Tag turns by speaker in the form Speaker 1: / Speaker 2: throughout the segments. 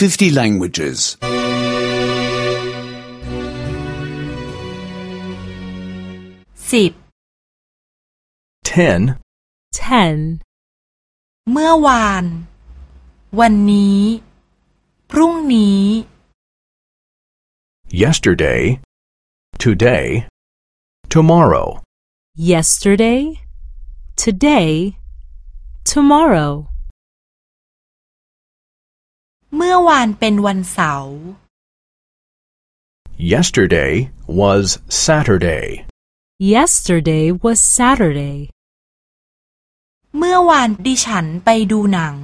Speaker 1: 50 languages.
Speaker 2: สิบ
Speaker 3: 10,
Speaker 4: 10,
Speaker 2: เมื่อวาน วันนี้ พรุ่งนี้
Speaker 3: yesterday, today, tomorrow,
Speaker 4: yesterday, today, tomorrow.
Speaker 2: มื่อวานเป็นวันเสาร์
Speaker 3: yesterday was Saturday,
Speaker 4: Yesterday was Saturday.
Speaker 2: เมื่อวานดิฉันไปดูหนัง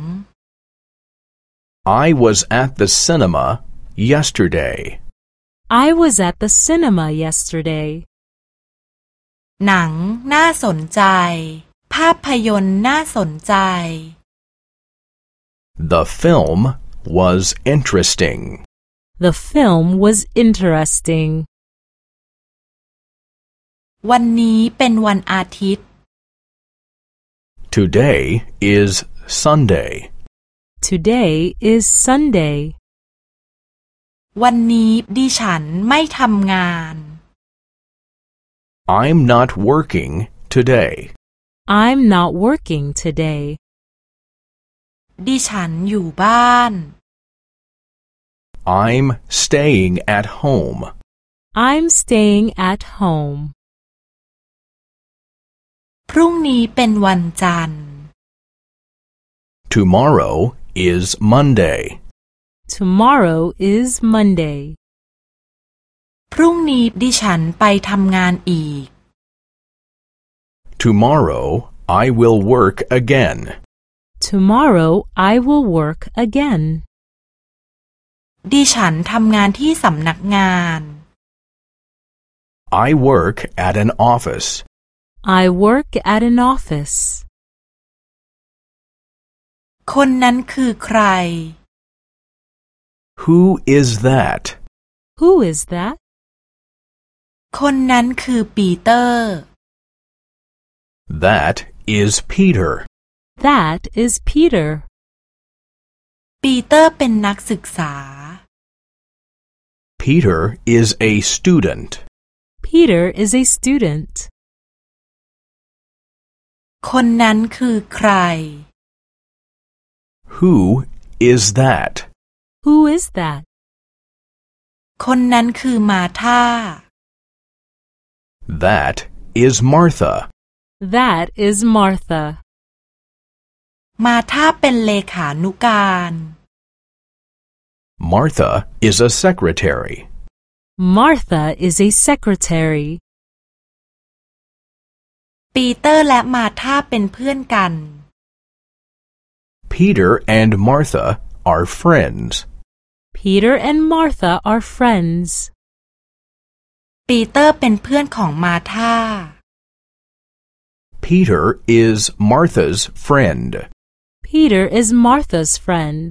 Speaker 3: I was at the cinema yesterday.
Speaker 4: I was at the cinema yesterday.
Speaker 2: หนังน่าสนใจ ภาพยนตร์น่าสนใจ
Speaker 3: The film was interesting.
Speaker 4: The film was interesting.
Speaker 2: วันนี้เป็นวันอาทิตย์
Speaker 3: Today is Sunday.
Speaker 4: Today is Sunday.
Speaker 2: วันนี้ดิฉันไม่ทำงาน
Speaker 3: I'm not working today.
Speaker 4: I'm not working today.
Speaker 2: ดิฉันอยู่บ้าน
Speaker 3: I'm staying at home.
Speaker 4: I'm staying at home.
Speaker 2: พรุ่งนี้เป็นวันจันทร์
Speaker 3: Tomorrow is Monday.
Speaker 4: Tomorrow is Monday.
Speaker 2: พรุ่งนี้ดิฉันไปทำงานอีก
Speaker 3: Tomorrow I will work again.
Speaker 4: Tomorrow I will work again.
Speaker 2: ดิฉันทำงานที่สำนักงาน
Speaker 3: I work at an office.
Speaker 4: I work at an office.
Speaker 2: คนนั้นคือใคร
Speaker 3: Who is that?
Speaker 4: Who is that?
Speaker 2: คนนั้นคือปีเตอร์
Speaker 3: That is Peter.
Speaker 4: That is Peter.
Speaker 2: ปีเตอร์เป็นนักศึกษา
Speaker 3: Peter is a student.
Speaker 4: Peter is a student.
Speaker 2: คนนั้นคือใคร
Speaker 3: Who is that?
Speaker 4: Who is that?
Speaker 2: คนนั้นคือมาธา
Speaker 3: That is Martha.
Speaker 4: That is Martha.
Speaker 2: มาธาเป็นเลขานุการ
Speaker 3: Martha is a secretary.
Speaker 4: Martha is a secretary.
Speaker 2: ปีเตอร์และมาธาเป็นเพื่อนกัน
Speaker 3: Peter and Martha are friends.
Speaker 4: Peter and Martha are friends.
Speaker 2: ปีเตอร์เป็นเพื่อนของมาธา
Speaker 3: Peter is Martha's friend.
Speaker 4: Peter is Martha's friend.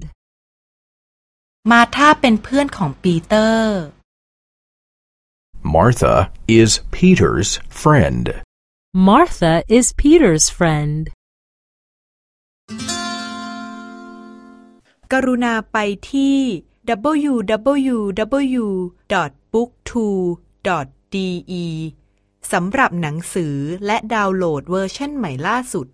Speaker 2: มาธาเป็นเพื่อนของปีเตอร์
Speaker 3: Martha is Peter's friend.
Speaker 4: Martha is Peter's friend.
Speaker 5: กรุณาไปที่ www.booktwo.de สำหรับหนังสือและดาวน์โหลดเวอร์ชันใหม่ล่าสุด